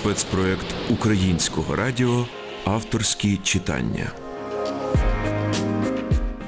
спецпроект Українського радіо Авторські читання.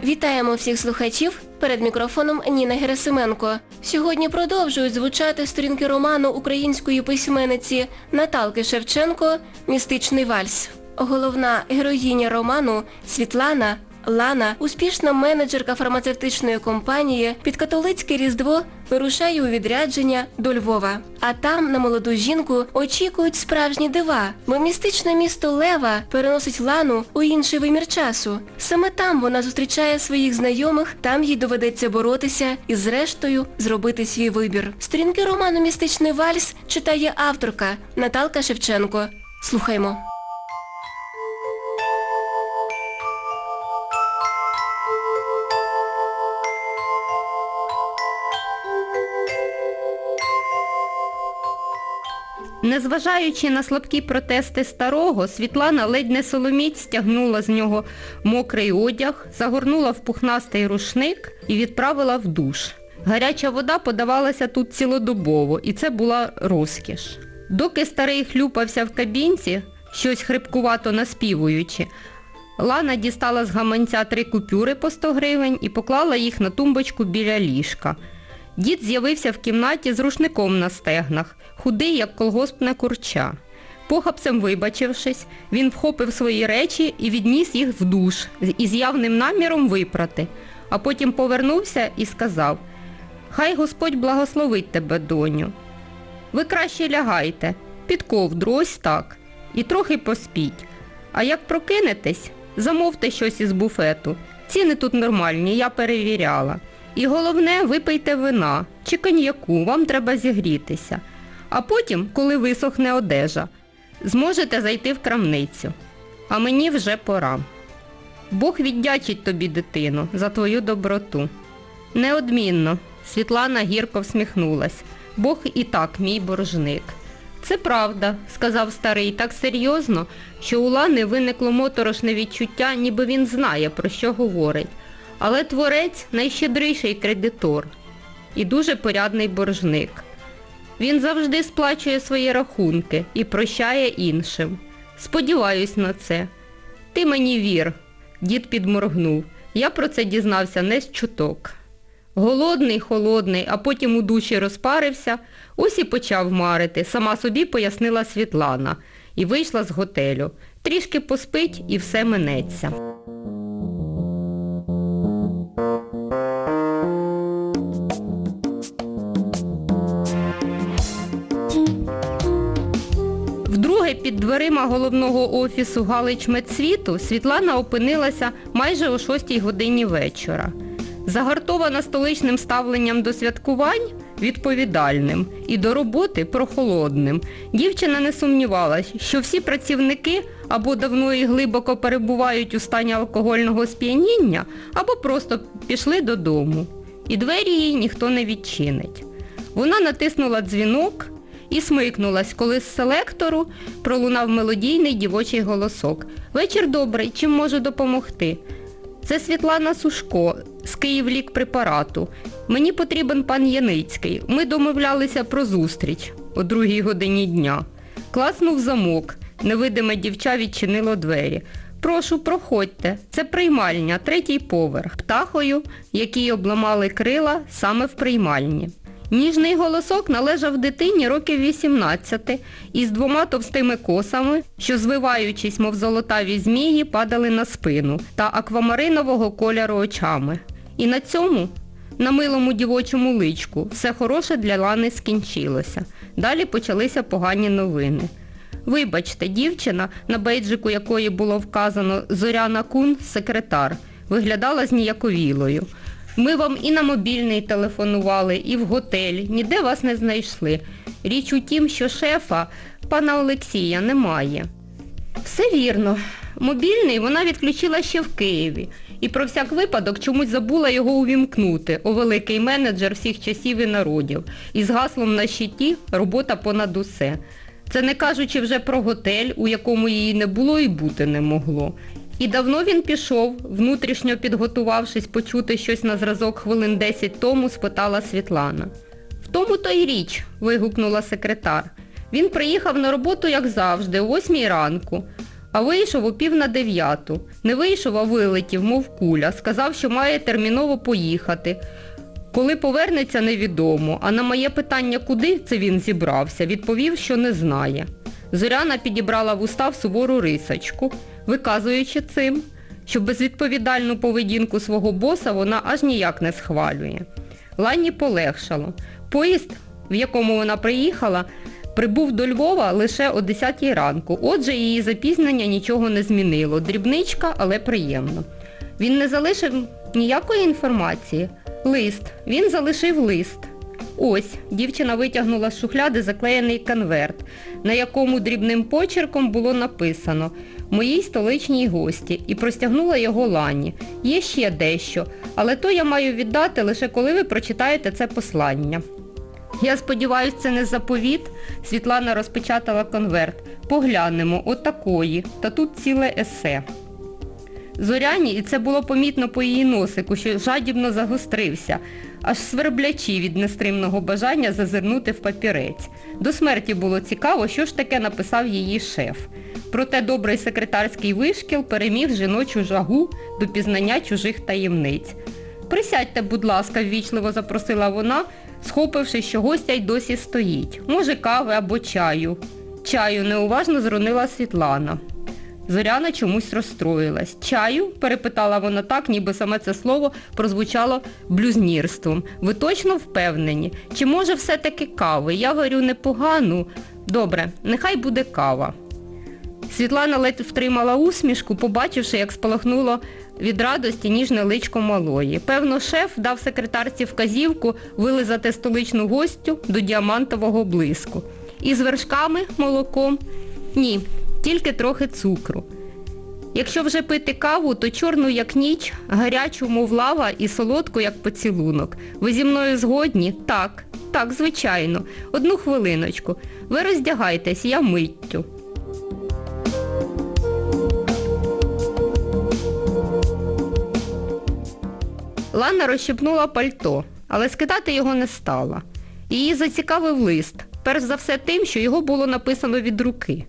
Вітаємо всіх слухачів. Перед мікрофоном Ніна Герасименко. Сьогодні продовжують звучати сторінки роману української письменниці Наталки Шевченко «Містичний вальс». Головна героїня роману Світлана Лана, успішна менеджерка фармацевтичної компанії, під католицьке Різдво вирушає у відрядження до Львова. А там на молоду жінку очікують справжні дива, бо містичне місто Лева переносить Лану у інший вимір часу. Саме там вона зустрічає своїх знайомих, там їй доведеться боротися і зрештою зробити свій вибір. Сторінки роману Містичний вальс читає авторка Наталка Шевченко. Слухаймо. Незважаючи на слабкі протести старого, Світлана ледь не соломіць стягнула з нього мокрий одяг, загорнула в пухнастий рушник і відправила в душ. Гаряча вода подавалася тут цілодобово, і це була розкіш. Доки старий хлюпався в кабінці, щось хрипкувато наспівуючи, Лана дістала з гаманця три купюри по 100 гривень і поклала їх на тумбочку біля ліжка. Дід з'явився в кімнаті з рушником на стегнах, худий, як колгоспне курча. Похапцем вибачившись, він вхопив свої речі і відніс їх в душ із явним наміром випрати, а потім повернувся і сказав «Хай Господь благословить тебе, доню. Ви краще лягайте, під ковдру, ось так, і трохи поспіть. А як прокинетесь, замовте щось із буфету. Ціни тут нормальні, я перевіряла. І головне, випийте вина чи коньяку, вам треба зігрітися. А потім, коли висохне одежа, зможете зайти в крамницю. А мені вже пора. Бог віддячить тобі, дитину, за твою доброту. Неодмінно, Світлана гірко всміхнулась. Бог і так мій боржник. Це правда, сказав старий так серйозно, що у Лани виникло моторошне відчуття, ніби він знає, про що говорить. Але творець найщедріший кредитор і дуже порядний боржник. Він завжди сплачує свої рахунки і прощає іншим. Сподіваюсь на це. Ти мені вір, дід підморгнув. Я про це дізнався не з чуток. Голодний, холодний, а потім у душі розпарився, ось і почав марити, сама собі пояснила Світлана, і вийшла з готелю. Трішки поспить і все минеться. Вдруге під дверима головного офісу Галич Медсвіту Світлана опинилася майже о 6 годині вечора. Загартована столичним ставленням до святкувань відповідальним і до роботи прохолодним. Дівчина не сумнівалась, що всі працівники або давно і глибоко перебувають у стані алкогольного сп'яніння, або просто пішли додому. І двері їй ніхто не відчинить. Вона натиснула дзвінок і смикнулась, коли з селектору пролунав мелодійний дівочий голосок. Вечір добрий, чим можу допомогти? Це Світлана Сушко з Київлік препарату. Мені потрібен пан Яницький. Ми домовлялися про зустріч о другій годині дня. Класнув замок. Невидиме дівча відчинило двері. Прошу, проходьте. Це приймальня, третій поверх. Птахою, якій обламали крила саме в приймальні. Ніжний голосок належав дитині років 18 із двома товстими косами, що, звиваючись, мов золотаві змії, падали на спину та аквамаринового кольору очами. І на цьому, на милому дівочому личку, все хороше для Лани скінчилося. Далі почалися погані новини. Вибачте, дівчина, на бейджику якої було вказано Зоряна Кун, секретар, виглядала зніяковілою. Ми вам і на мобільний телефонували, і в готель, ніде вас не знайшли. Річ у тім, що шефа, пана Олексія, немає. Все вірно. Мобільний вона відключила ще в Києві. І про всяк випадок чомусь забула його увімкнути, о великий менеджер всіх часів і народів. Із гаслом на щиті робота понад усе. Це не кажучи вже про готель, у якому її не було і бути не могло. І давно він пішов, внутрішньо підготувавшись почути щось на зразок хвилин 10 тому, спитала Світлана. В тому то й річ, вигукнула секретар. Він приїхав на роботу, як завжди, о 8 ранку, а вийшов о пів на дев'яту. Не вийшов, а вилетів, мов куля. Сказав, що має терміново поїхати. Коли повернеться, невідомо. А на моє питання, куди це він зібрався, відповів, що не знає. Зоряна підібрала в устав сувору рисочку, виказуючи цим, що безвідповідальну поведінку свого боса вона аж ніяк не схвалює. Лані полегшало. Поїзд, в якому вона приїхала, прибув до Львова лише о 10 ранку. Отже, її запізнення нічого не змінило. Дрібничка, але приємно. Він не залишив ніякої інформації. Лист. Він залишив лист. Ось, дівчина витягнула з шухляди заклеєний конверт, на якому дрібним почерком було написано «Моїй столичній гості» і простягнула його Лані. Є ще дещо, але то я маю віддати лише коли ви прочитаєте це послання. Я сподіваюся, це не заповіт. Світлана розпечатала конверт. Поглянемо, отакої. Та тут ціле есе. Зоряні, і це було помітно по її носику, що жадібно загострився, аж сверблячи від нестримного бажання зазирнути в папірець. До смерті було цікаво, що ж таке написав її шеф. Проте добрий секретарський вишкіл переміг жіночу жагу до пізнання чужих таємниць. Присядьте, будь ласка, ввічливо запросила вона, схопивши, що гостя й досі стоїть. Може, кави або чаю. Чаю неуважно зронила Світлана. Зоряна чомусь розстроїлась. Чаю? перепитала вона так, ніби саме це слово прозвучало блюзнірством. Ви точно впевнені? Чи може все-таки кави? Я говорю непогану. Добре, нехай буде кава. Світлана ледь втримала усмішку, побачивши, як спалахнуло від радості ніжне личко малої. Певно, шеф дав секретарці вказівку вилизати столичну гостю до діамантового блиску. І з вершками, молоком? Ні, тільки трохи цукру. Якщо вже пити каву, то чорну, як ніч, гарячу, мов лава, і солодку, як поцілунок. Ви зі мною згодні? Так, так, звичайно. Одну хвилиночку. Ви роздягайтесь, я миттю. Лана розщепнула пальто, але скидати його не стала. Її зацікавив лист, перш за все тим, що його було написано від руки.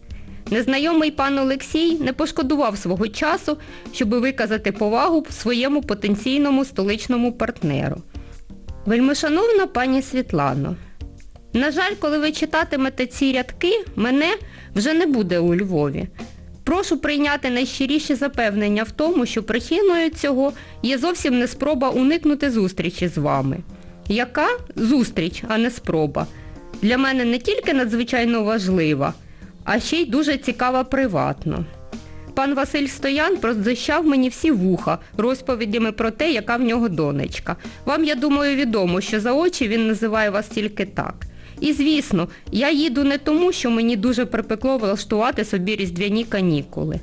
Незнайомий пан Олексій не пошкодував свого часу, щоб виказати повагу своєму потенційному столичному партнеру. Вельмишановна пані Світлано, на жаль, коли ви читатимете ці рядки, мене вже не буде у Львові. Прошу прийняти найщиріші запевнення в тому, що причиною цього є зовсім не спроба уникнути зустрічі з вами. Яка зустріч, а не спроба? Для мене не тільки надзвичайно важлива, а ще й дуже цікава приватно. Пан Василь Стоян прозищав мені всі вуха розповідями про те, яка в нього донечка. Вам, я думаю, відомо, що за очі він називає вас тільки так. І звісно, я їду не тому, що мені дуже припекло влаштувати собі різдвяні канікули.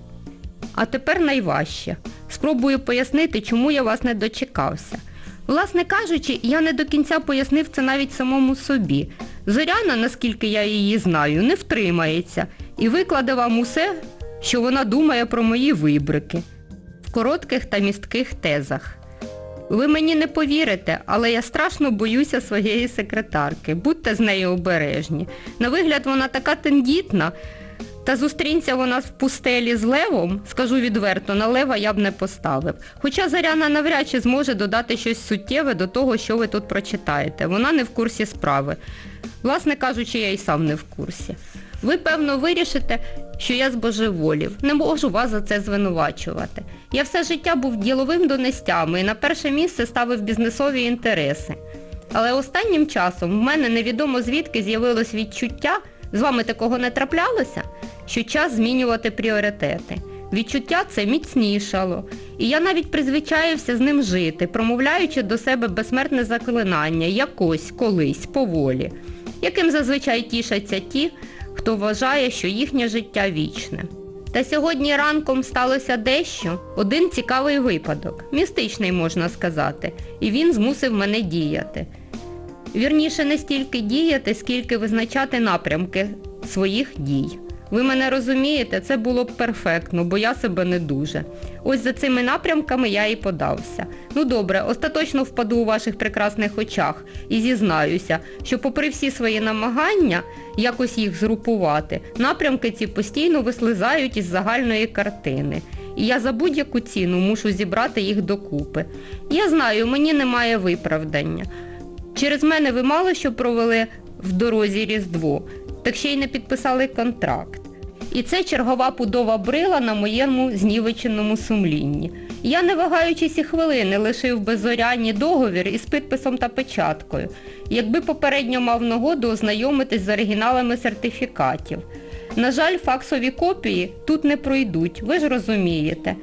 А тепер найважче. Спробую пояснити, чому я вас не дочекався. Власне кажучи, я не до кінця пояснив це навіть самому собі. Зоряна, наскільки я її знаю, не втримається і викладе вам усе, що вона думає про мої вибрики в коротких та містких тезах. Ви мені не повірите, але я страшно боюся своєї секретарки. Будьте з нею обережні. На вигляд вона така тендітна, та зустрінься вона в пустелі з левом, скажу відверто, на лева я б не поставив. Хоча Заряна навряд чи зможе додати щось суттєве до того, що ви тут прочитаєте. Вона не в курсі справи. Власне кажучи, я і сам не в курсі. Ви, певно, вирішите, що я збожеволів. Не можу вас за це звинувачувати. Я все життя був діловим донестями і на перше місце ставив бізнесові інтереси. Але останнім часом в мене невідомо звідки з'явилось відчуття, з вами такого не траплялося, що час змінювати пріоритети. Відчуття це міцнішало. І я навіть призвичаївся з ним жити, промовляючи до себе безсмертне заклинання якось, колись, поволі, яким зазвичай тішаться ті, хто вважає, що їхнє життя вічне. Та сьогодні ранком сталося дещо, один цікавий випадок, містичний можна сказати, і він змусив мене діяти. Вірніше не стільки діяти, скільки визначати напрямки своїх дій. Ви мене розумієте, це було б перфектно, бо я себе не дуже. Ось за цими напрямками я і подався. Ну добре, остаточно впаду у ваших прекрасних очах і зізнаюся, що попри всі свої намагання якось їх згрупувати, напрямки ці постійно вислизають із загальної картини. І я за будь-яку ціну мушу зібрати їх докупи. Я знаю, мені немає виправдання. Через мене ви мало що провели в дорозі Різдво, так ще й не підписали контракт. І це чергова пудова брила на моєму знівеченому сумлінні. Я, не вагаючись і хвилини, лишив безорянні договір із підписом та печаткою, якби попередньо мав нагоду ознайомитись з оригіналами сертифікатів. На жаль, факсові копії тут не пройдуть, ви ж розумієте.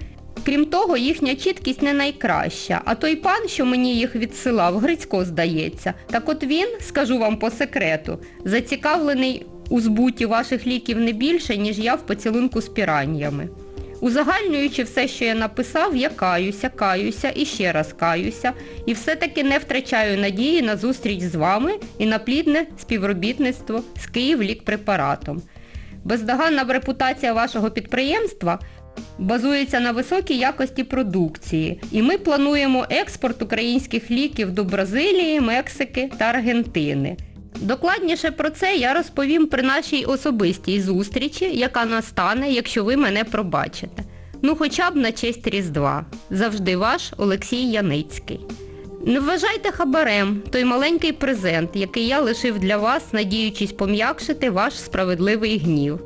Крім того, їхня чіткість не найкраща, а той пан, що мені їх відсилав, Грицько, здається. Так от він, скажу вам по секрету, зацікавлений у збуті ваших ліків не більше, ніж я в поцілунку з піраннями. Узагальнюючи все, що я написав, я каюся, каюся і ще раз каюся, і все-таки не втрачаю надії на зустріч з вами і на плідне співробітництво з Київлікпрепаратом. Бездоганна репутація вашого підприємства базується на високій якості продукції, і ми плануємо експорт українських ліків до Бразилії, Мексики та Аргентини. Докладніше про це я розповім при нашій особистій зустрічі, яка настане, якщо ви мене пробачите. Ну хоча б на честь Різдва. Завжди ваш Олексій Яницький. Не вважайте хабарем той маленький презент, який я лишив для вас, надіючись пом'якшити ваш справедливий гнів.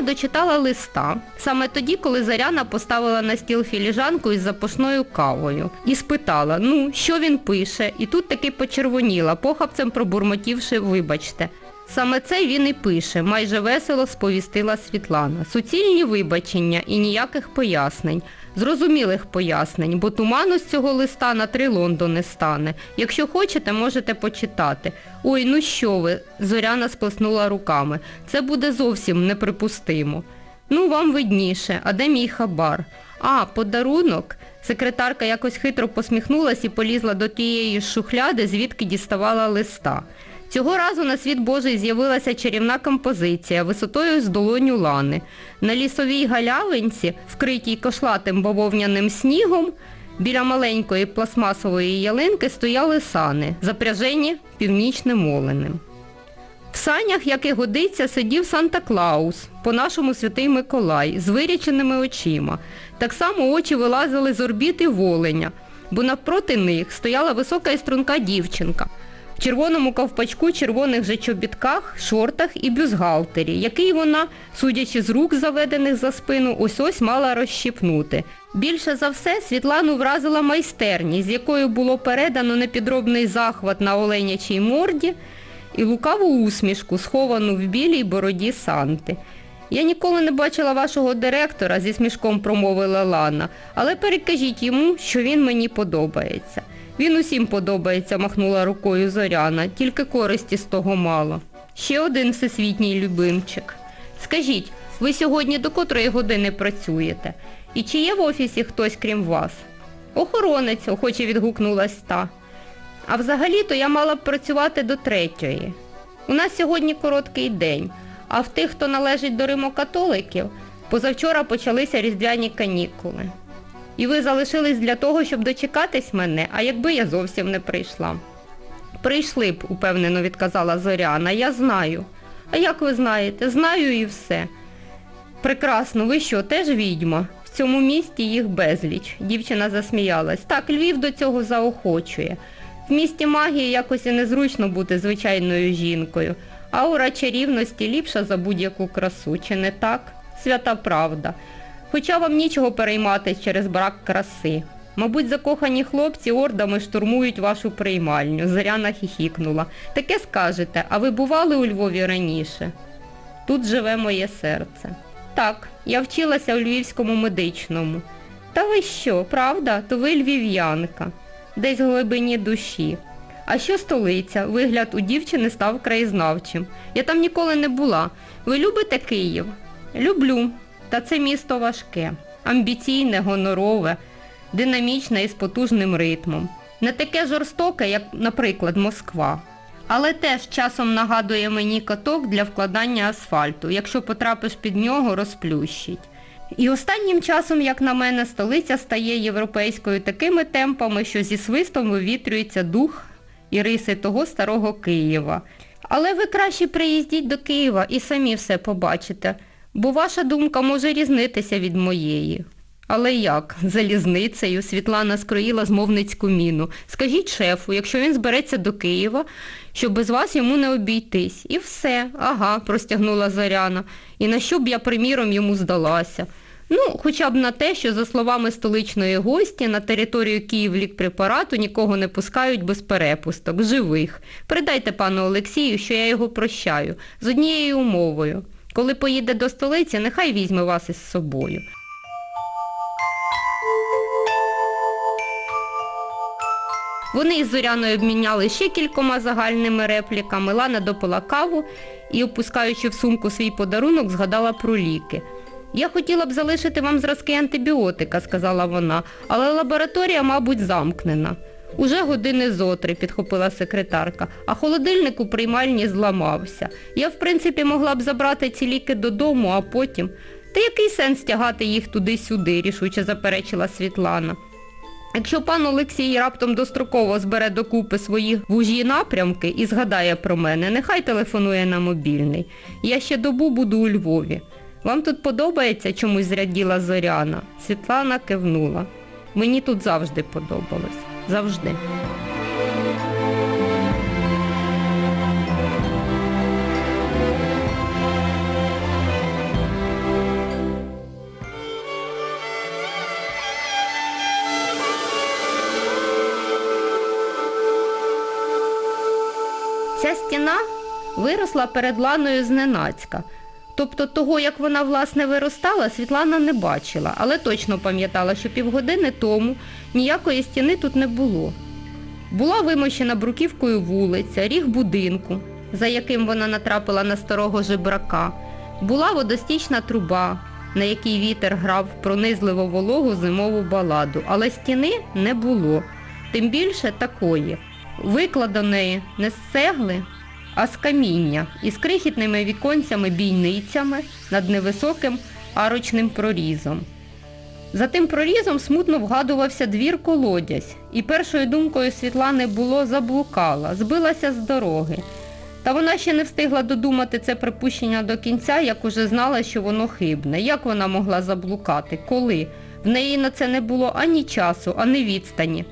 Лана дочитала листа саме тоді, коли Заряна поставила на стіл філіжанку із запашною кавою і спитала, ну, що він пише, і тут таки почервоніла, похапцем пробурмотівши, вибачте. Саме це він і пише, майже весело сповістила Світлана. Суцільні вибачення і ніяких пояснень. Зрозумілих пояснень, бо туману з цього листа на три Лондони стане. Якщо хочете, можете почитати. Ой, ну що ви, Зоряна сплеснула руками. Це буде зовсім неприпустимо. Ну, вам видніше, а де мій хабар? А, подарунок? Секретарка якось хитро посміхнулась і полізла до тієї шухляди, звідки діставала листа. Цього разу на світ Божий з'явилася чарівна композиція висотою з долоню лани. На лісовій галявинці, вкритій кошлатим бавовняним снігом, біля маленької пластмасової ялинки стояли сани, запряжені північним оленем. В санях, як і годиться, сидів Санта-Клаус, по-нашому святий Миколай, з виряченими очима. Так само очі вилазили з орбіти воленя, бо навпроти них стояла висока і струнка дівчинка в червоному ковпачку, червоних же чобітках, шортах і бюзгалтері, який вона, судячи з рук, заведених за спину, ось-ось мала розщіпнути. Більше за все Світлану вразила майстерність, з якою було передано непідробний захват на оленячій морді і лукаву усмішку, сховану в білій бороді Санти. Я ніколи не бачила вашого директора, зі смішком промовила Лана, але перекажіть йому, що він мені подобається. Він усім подобається, махнула рукою Зоряна, тільки користі з того мало. Ще один всесвітній любимчик. Скажіть, ви сьогодні до котрої години працюєте? І чи є в офісі хтось крім вас? Охоронець, охоче відгукнулась та. А взагалі-то я мала б працювати до третьої. У нас сьогодні короткий день, а в тих, хто належить до римокатоликів, позавчора почалися різдвяні канікули. І ви залишились для того, щоб дочекатись мене, а якби я зовсім не прийшла. Прийшли б, упевнено відказала Зоряна, я знаю. А як ви знаєте, знаю і все. Прекрасно, ви що, теж відьма? В цьому місті їх безліч. Дівчина засміялась. Так, Львів до цього заохочує. В місті магії якось і незручно бути звичайною жінкою. Аура чарівності ліпша за будь-яку красу, чи не так? Свята правда. Хоча вам нічого переймати через брак краси. Мабуть, закохані хлопці ордами штурмують вашу приймальню. Зоряна хіхікнула. Таке скажете, а ви бували у Львові раніше? Тут живе моє серце. Так, я вчилася у Львівському медичному. Та ви що, правда? То ви львів'янка. Десь в глибині душі. А що столиця? Вигляд у дівчини став краєзнавчим. Я там ніколи не була. Ви любите Київ? Люблю. Та це місто важке. Амбіційне, гонорове, динамічне і з потужним ритмом. Не таке жорстоке, як, наприклад, Москва. Але теж часом нагадує мені каток для вкладання асфальту. Якщо потрапиш під нього, розплющить. І останнім часом, як на мене, столиця стає європейською такими темпами, що зі свистом вивітрюється дух і риси того старого Києва. Але ви краще приїздіть до Києва і самі все побачите, бо ваша думка може різнитися від моєї. Але як? Залізницею Світлана скроїла змовницьку міну. Скажіть шефу, якщо він збереться до Києва, що без вас йому не обійтись. І все. Ага, простягнула Зоряна. І на що б я, приміром, йому здалася? Ну, хоча б на те, що, за словами столичної гості, на територію Київлікпрепарату нікого не пускають без перепусток, живих. Передайте пану Олексію, що я його прощаю, з однією умовою. Коли поїде до столиці, нехай візьме вас із собою. Вони із Зоряною обміняли ще кількома загальними репліками. Лана допила каву і, опускаючи в сумку свій подарунок, згадала про ліки. Я хотіла б залишити вам зразки антибіотика, сказала вона, але лабораторія, мабуть, замкнена. Уже години зотри, підхопила секретарка, а холодильник у приймальні зламався. Я, в принципі, могла б забрати ці ліки додому, а потім... Та який сенс тягати їх туди-сюди, рішуче заперечила Світлана. Якщо пан Олексій раптом достроково збере докупи свої вужі напрямки і згадає про мене, нехай телефонує на мобільний. Я ще добу буду у Львові. Вам тут подобається чомусь зряділа Зоряна? Світлана кивнула. Мені тут завжди подобалось. Завжди. Ця стіна виросла перед Ланою зненацька. Тобто того, як вона власне виростала, Світлана не бачила, але точно пам'ятала, що півгодини тому ніякої стіни тут не було. Була вимощена бруківкою вулиця, ріг будинку, за яким вона натрапила на старого жебрака. Була водостічна труба, на якій вітер грав пронизливо вологу зимову баладу, але стіни не було. Тим більше такої, викладеної не з цегли, а з каміння із крихітними віконцями-бійницями над невисоким арочним прорізом. За тим прорізом смутно вгадувався двір колодязь, і першою думкою Світлани було заблукала, збилася з дороги. Та вона ще не встигла додумати це припущення до кінця, як уже знала, що воно хибне. Як вона могла заблукати? Коли? В неї на це не було ані часу, ані відстані.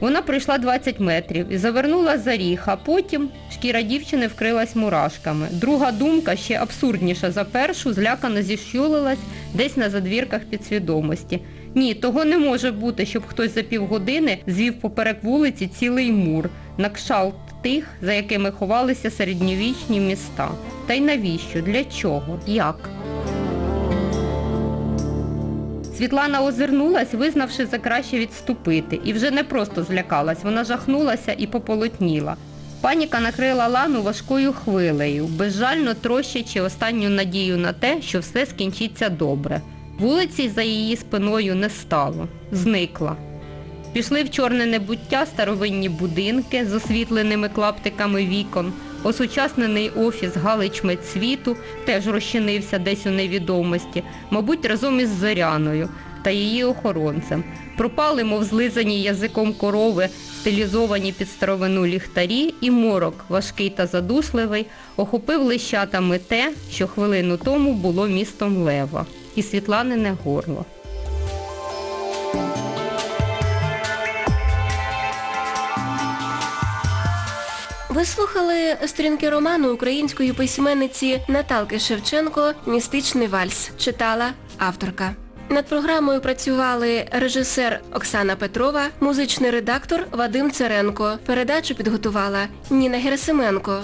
Вона пройшла 20 метрів і завернула за ріг, а потім шкіра дівчини вкрилась мурашками. Друга думка, ще абсурдніша за першу, злякано зіщулилась десь на задвірках підсвідомості. Ні, того не може бути, щоб хтось за півгодини звів поперек вулиці цілий мур, на кшалт тих, за якими ховалися середньовічні міста. Та й навіщо? Для чого? Як? Світлана озирнулась, визнавши за краще відступити, і вже не просто злякалась, вона жахнулася і пополотніла. Паніка накрила Лану важкою хвилею, безжально трощачи останню надію на те, що все скінчиться добре. Вулиці за її спиною не стало, зникла. Пішли в чорне небуття старовинні будинки з освітленими клаптиками вікон, осучаснений офіс Галич Медсвіту теж розчинився десь у невідомості, мабуть, разом із Зоряною та її охоронцем. Пропали, мов злизані язиком корови, стилізовані під старовину ліхтарі, і морок, важкий та задушливий, охопив лищатами те, що хвилину тому було містом Лева, і Світланине горло. Ви слухали сторінки роману української письменниці Наталки Шевченко «Містичний вальс». Читала авторка. Над програмою працювали режисер Оксана Петрова, музичний редактор Вадим Церенко. Передачу підготувала Ніна Герасименко.